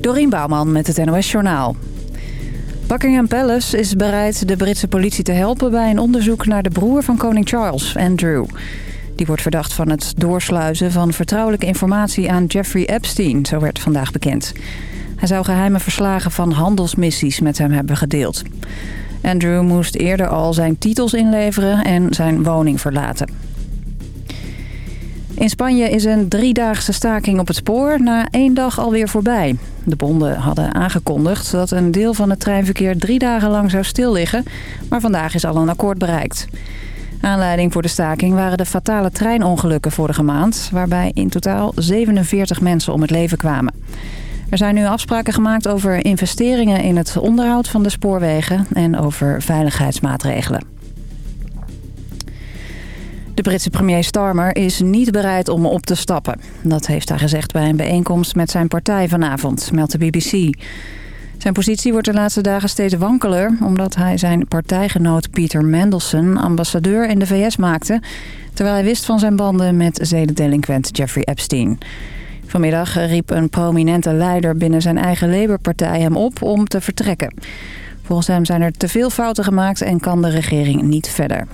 Dorien Bouwman met het NOS Journaal. Buckingham Palace is bereid de Britse politie te helpen... bij een onderzoek naar de broer van koning Charles, Andrew. Die wordt verdacht van het doorsluizen van vertrouwelijke informatie aan Jeffrey Epstein, zo werd vandaag bekend. Hij zou geheime verslagen van handelsmissies met hem hebben gedeeld. Andrew moest eerder al zijn titels inleveren en zijn woning verlaten. In Spanje is een driedaagse staking op het spoor na één dag alweer voorbij. De bonden hadden aangekondigd dat een deel van het treinverkeer drie dagen lang zou stilliggen. Maar vandaag is al een akkoord bereikt. Aanleiding voor de staking waren de fatale treinongelukken vorige maand... waarbij in totaal 47 mensen om het leven kwamen. Er zijn nu afspraken gemaakt over investeringen in het onderhoud van de spoorwegen... en over veiligheidsmaatregelen. De Britse premier Starmer is niet bereid om op te stappen. Dat heeft hij gezegd bij een bijeenkomst met zijn partij vanavond, meldt de BBC. Zijn positie wordt de laatste dagen steeds wankeler... omdat hij zijn partijgenoot Peter Mandelson ambassadeur in de VS maakte... terwijl hij wist van zijn banden met zedendelinquent Jeffrey Epstein. Vanmiddag riep een prominente leider binnen zijn eigen Labour-partij hem op om te vertrekken. Volgens hem zijn er te veel fouten gemaakt en kan de regering niet verder.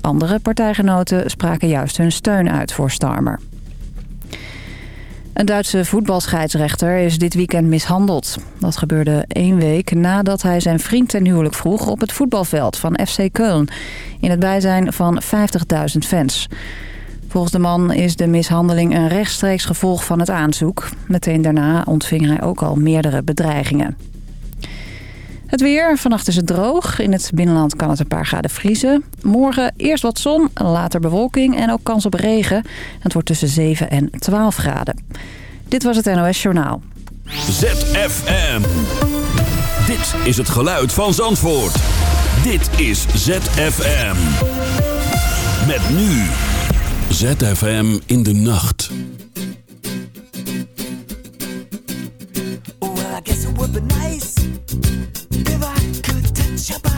Andere partijgenoten spraken juist hun steun uit voor Starmer. Een Duitse voetbalscheidsrechter is dit weekend mishandeld. Dat gebeurde één week nadat hij zijn vriend ten huwelijk vroeg op het voetbalveld van FC Köln. In het bijzijn van 50.000 fans. Volgens de man is de mishandeling een rechtstreeks gevolg van het aanzoek. Meteen daarna ontving hij ook al meerdere bedreigingen. Het weer. Vannacht is het droog. In het binnenland kan het een paar graden vriezen. Morgen eerst wat zon, later bewolking en ook kans op regen. Het wordt tussen 7 en 12 graden. Dit was het NOS Journaal. ZFM. Dit is het geluid van Zandvoort. Dit is ZFM. Met nu. ZFM in de nacht. Shabbat.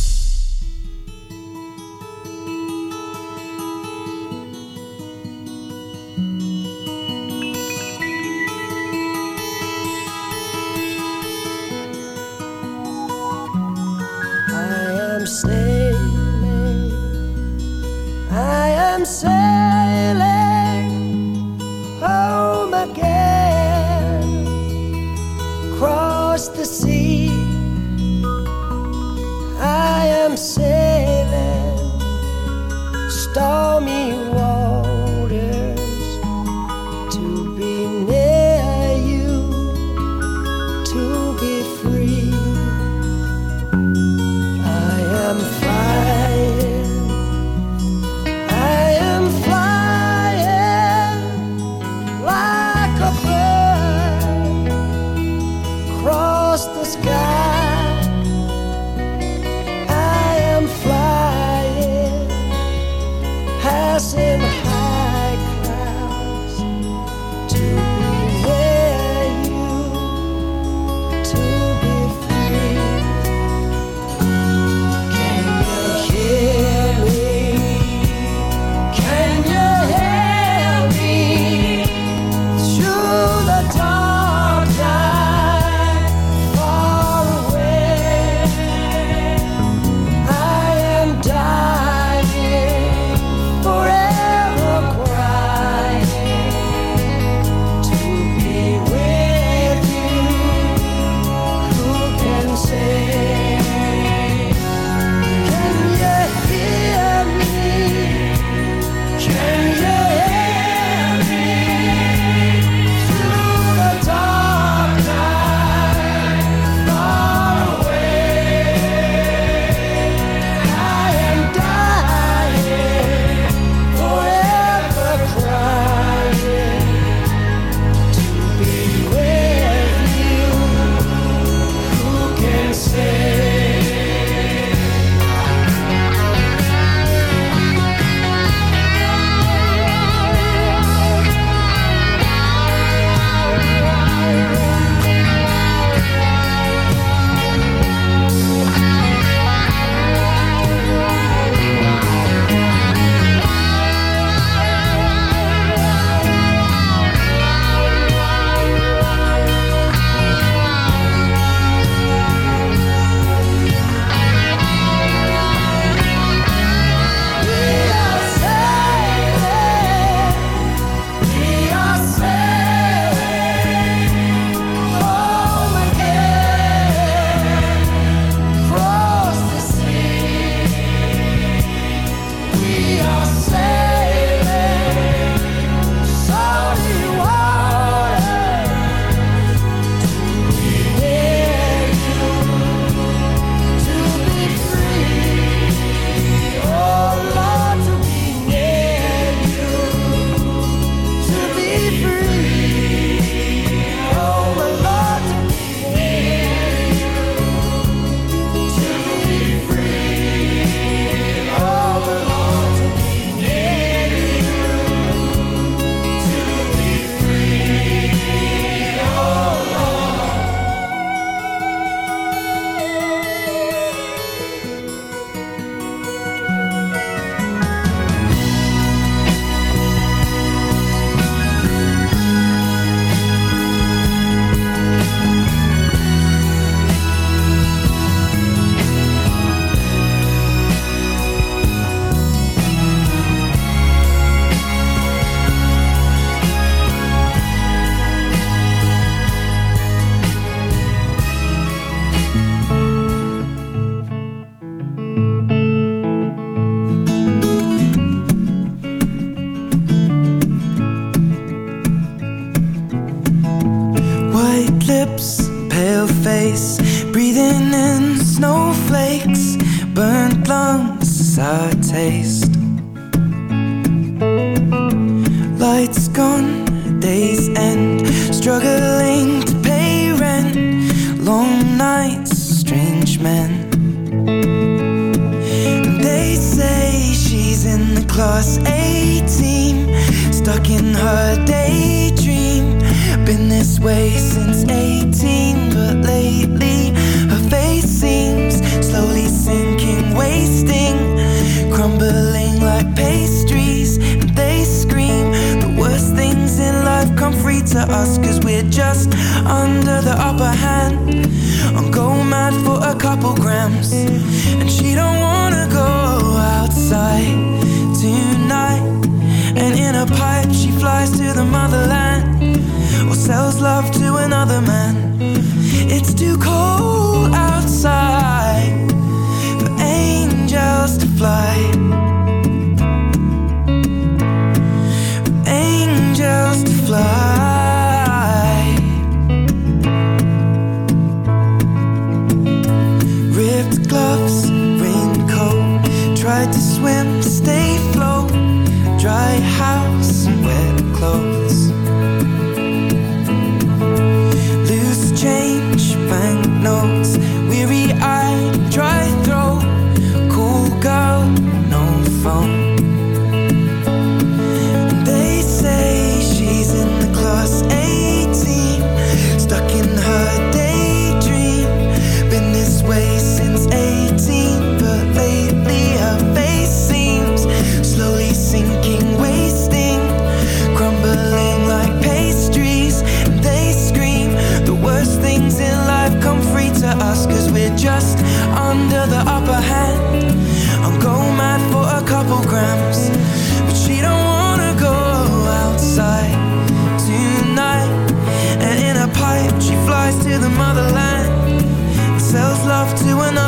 Us, just under the upper hand. I'll go mad for a couple grams, and she don't wanna go outside tonight. And in a pipe, she flies to the motherland or sells love to another man. It's too cold outside for angels to fly. For angels to fly.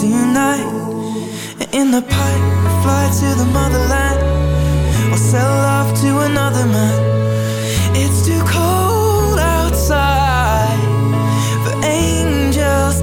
tonight. In the pipe, we fly to the motherland or sell love to another man. It's too cold outside for angels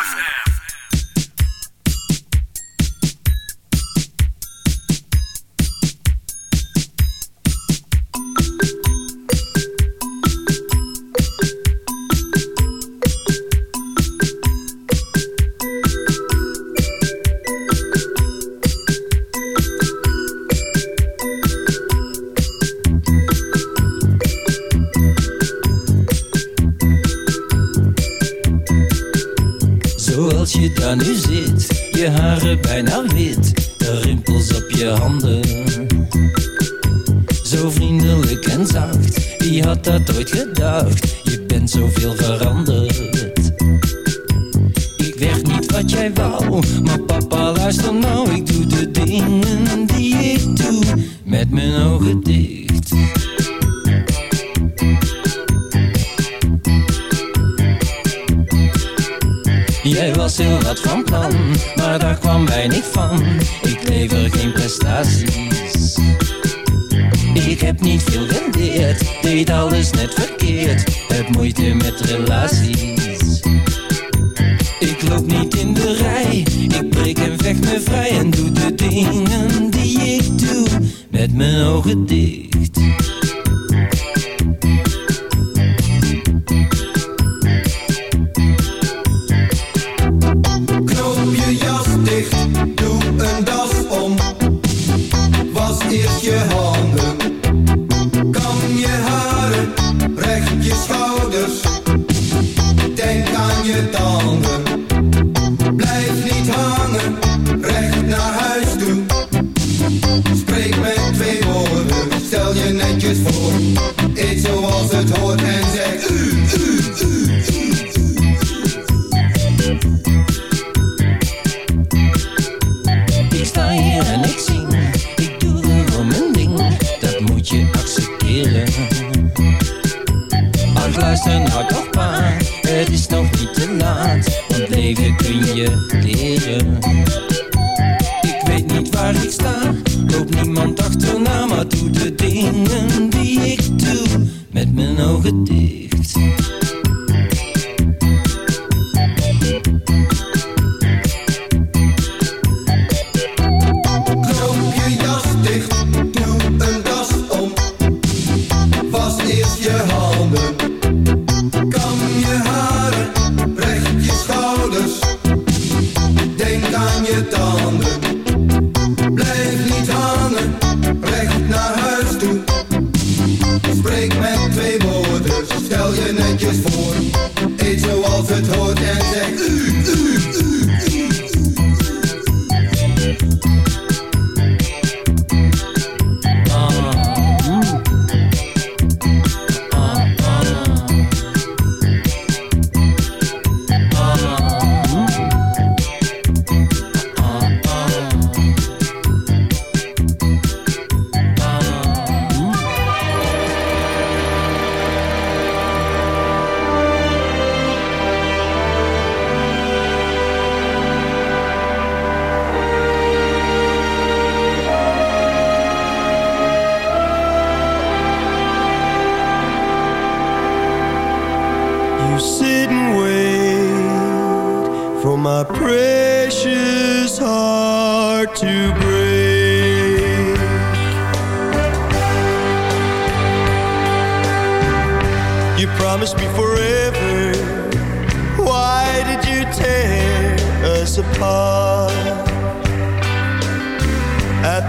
daar nu zit. Je haren bijna wit, de rimpels op je handen. Zo vriendelijk en zacht, wie had dat ooit gedacht? leven kun je leren. Ik weet niet waar ik sta, loop niemand achterna, maar doe de dingen die ik doe met mijn ogen dicht.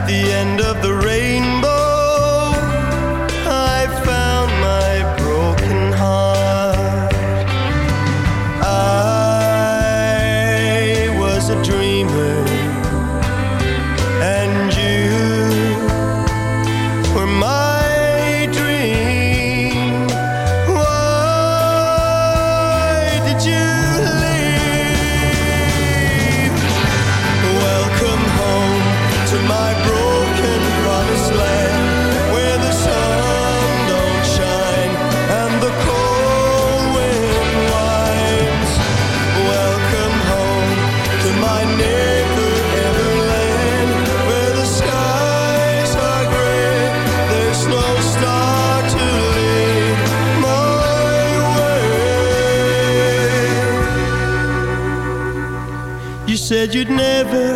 the end of the rainbow. Said you'd never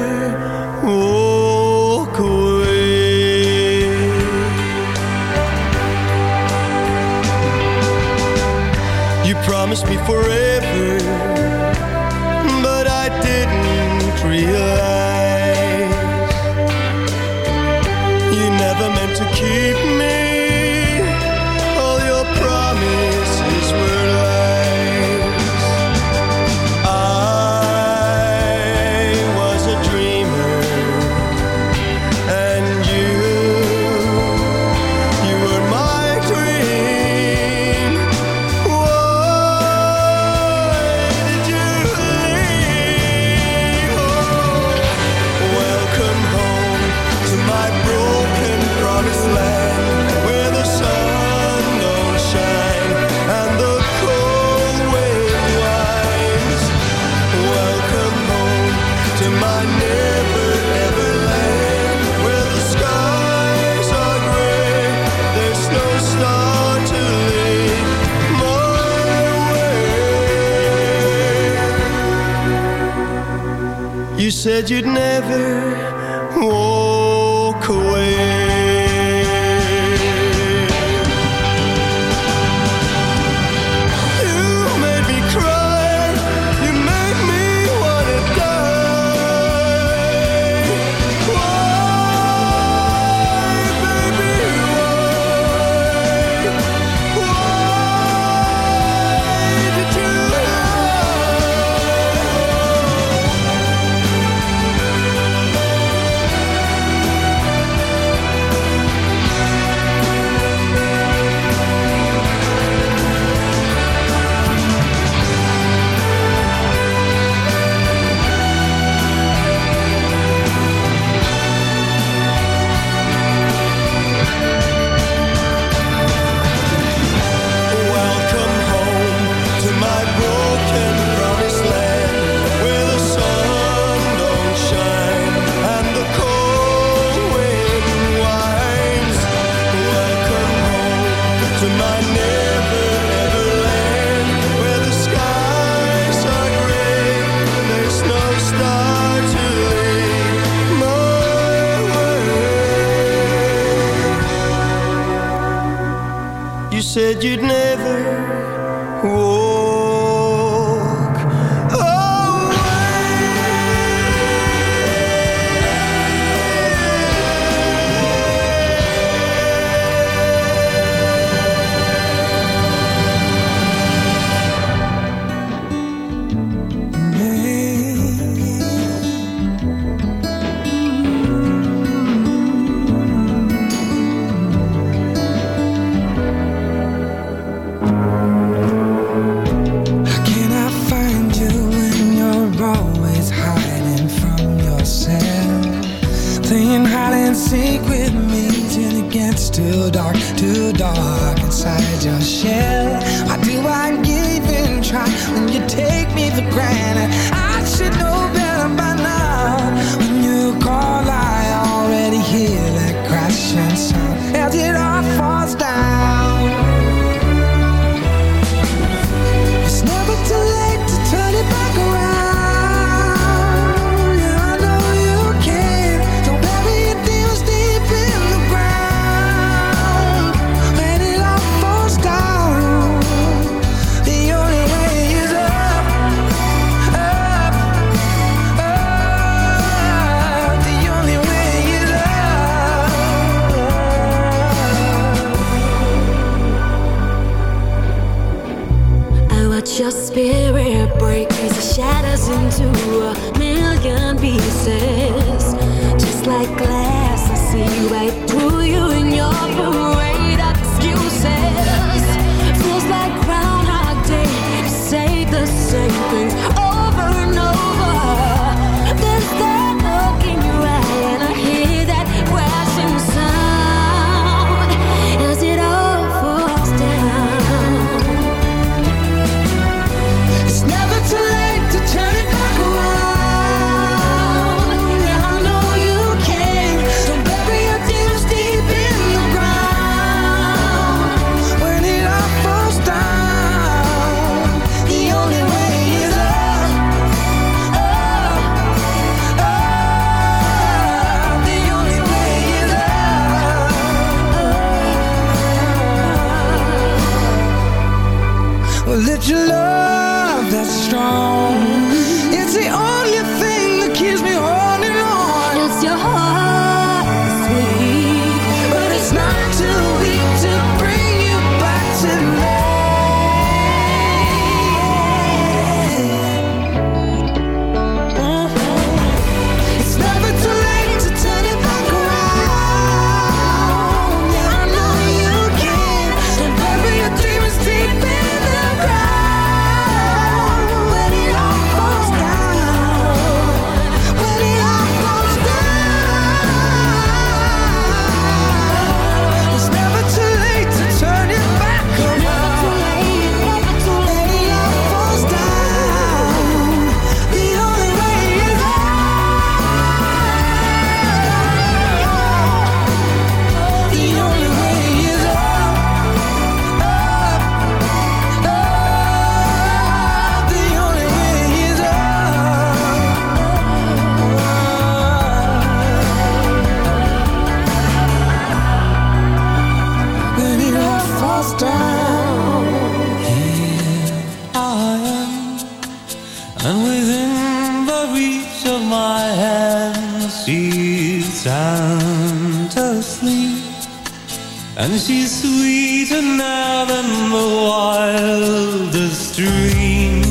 And she's sweeter now than the wildest dream.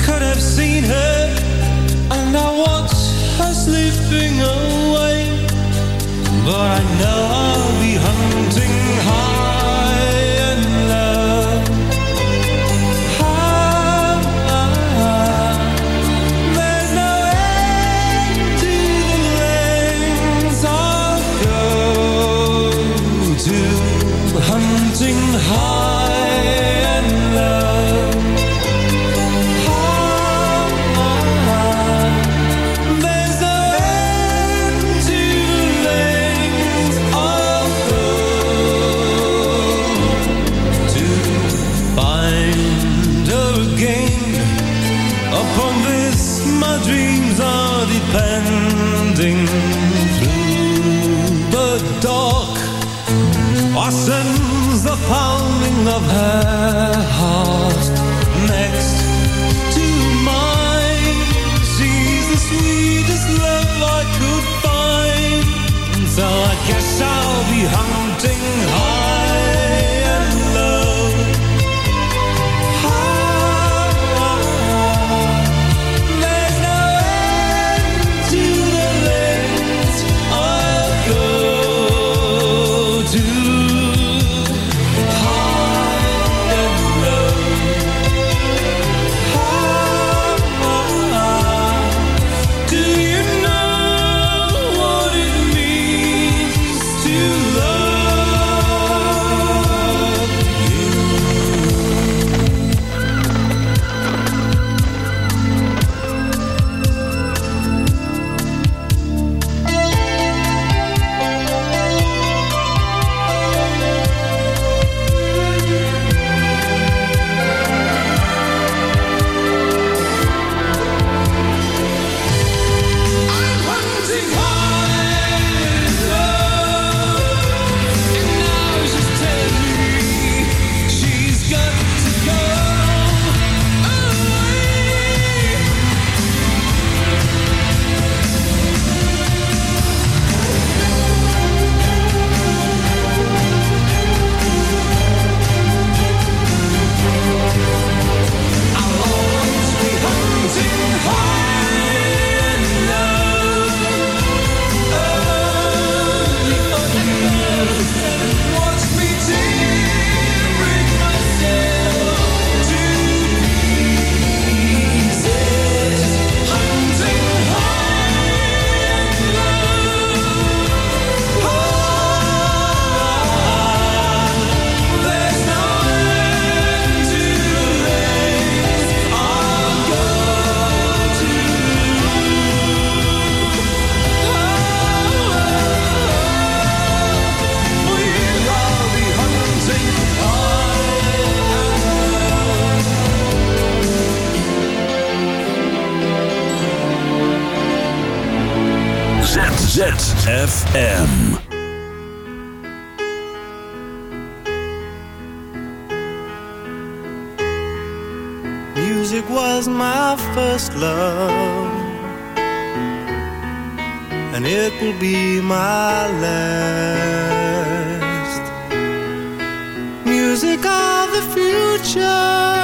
Could have seen her And I watch her sleeping of her. The future,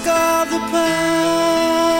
music of the past.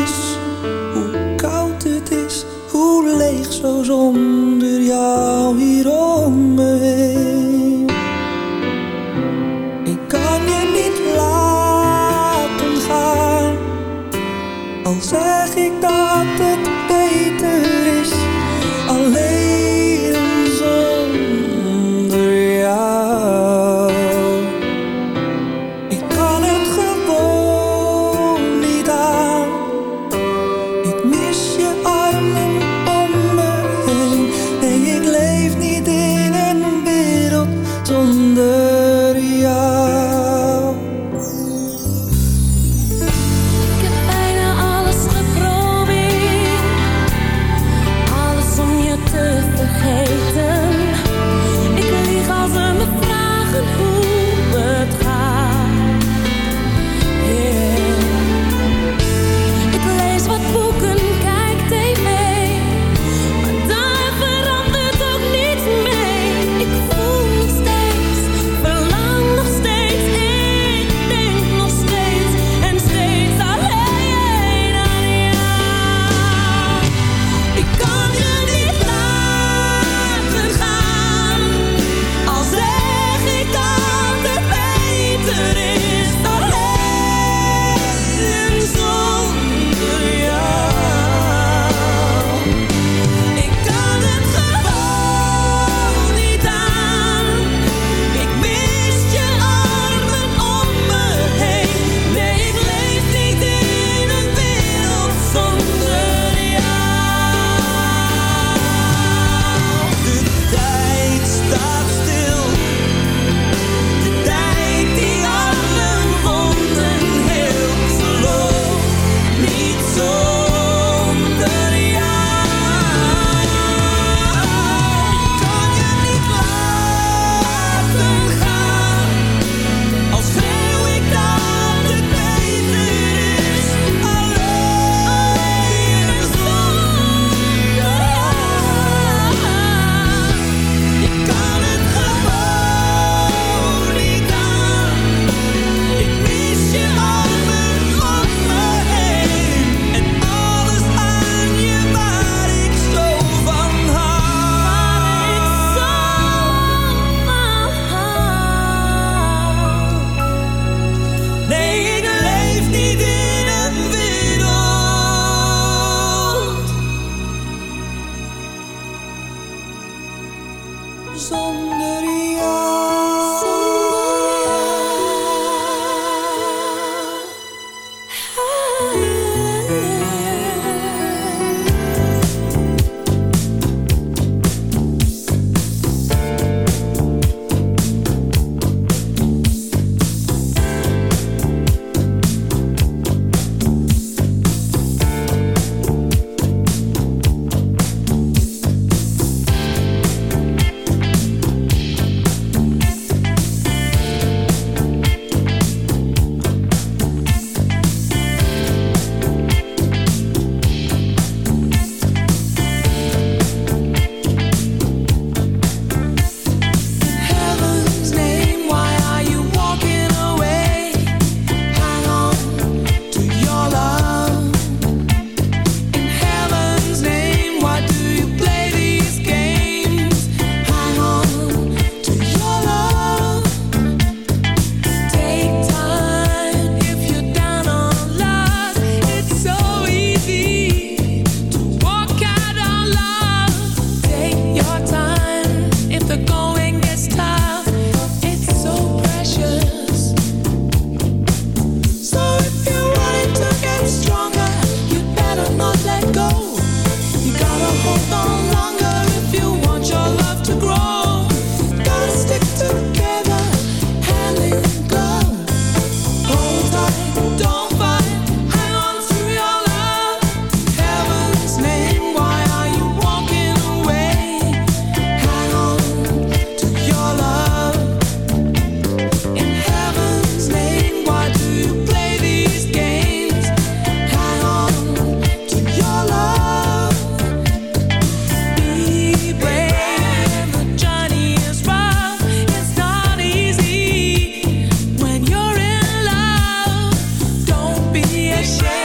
się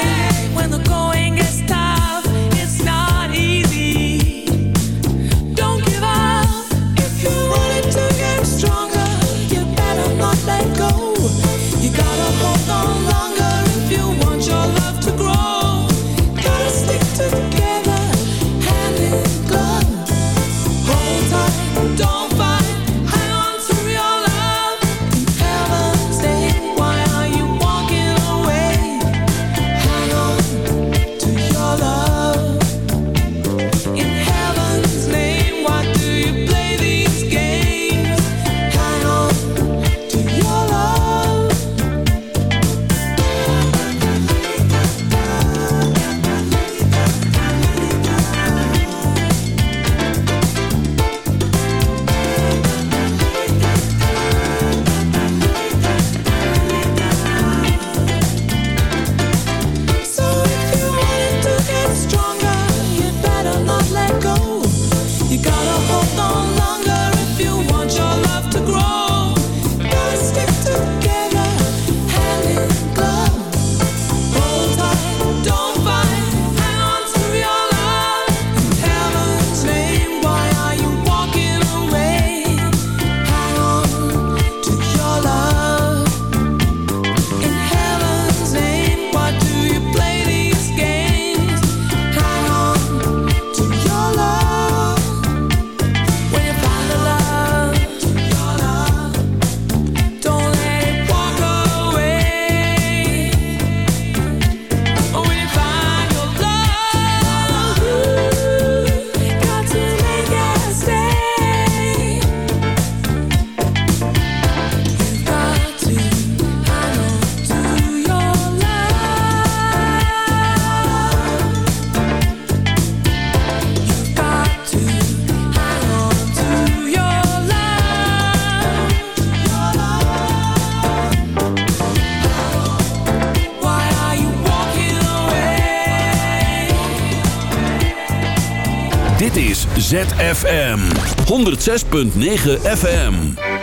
ZFM 106.9 FM.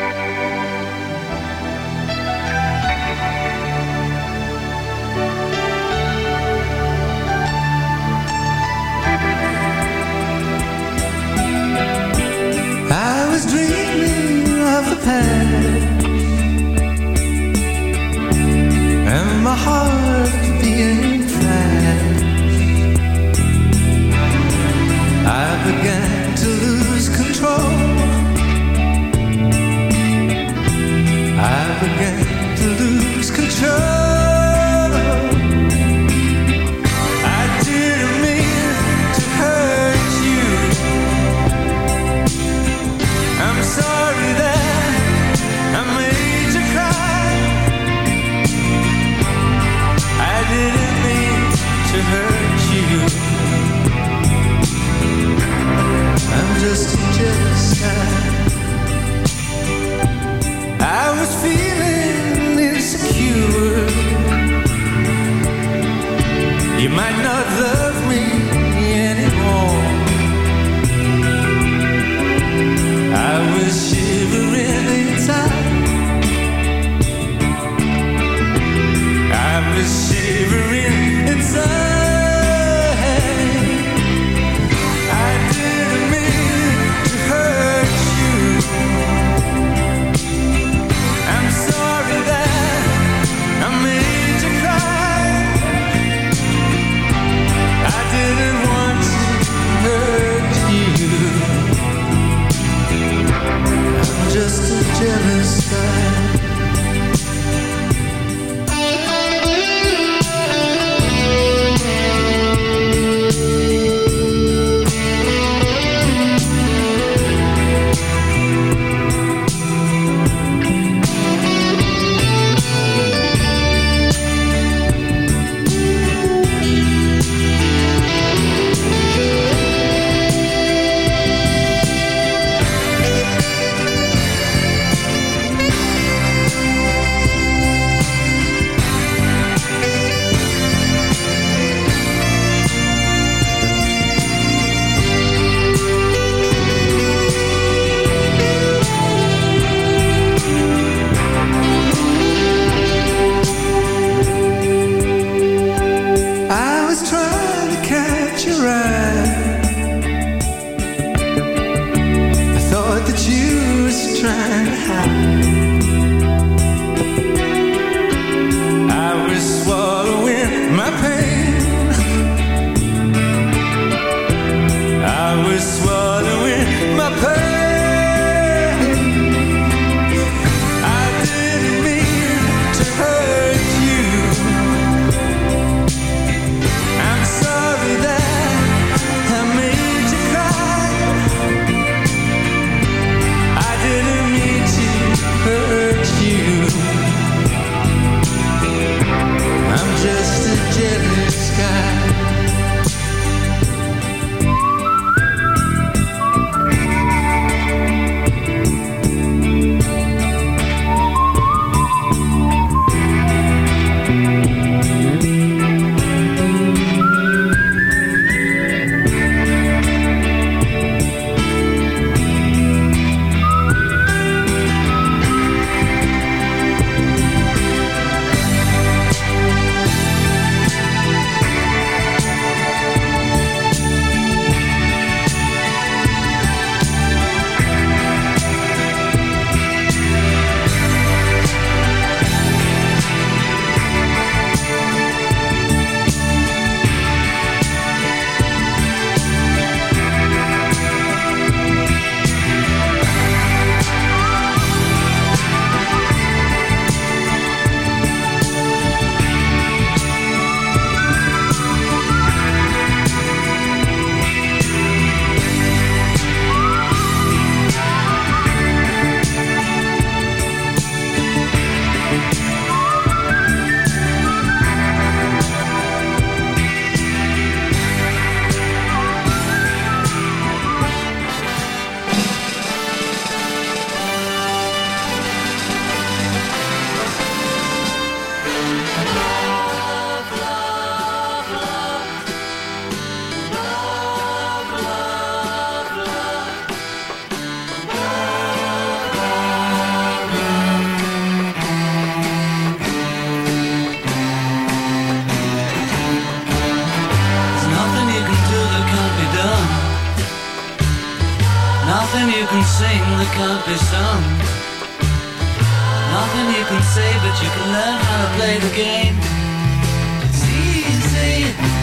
you can sing that can't be sung. Nothing you can say, but you can learn how to play the game. It's easy.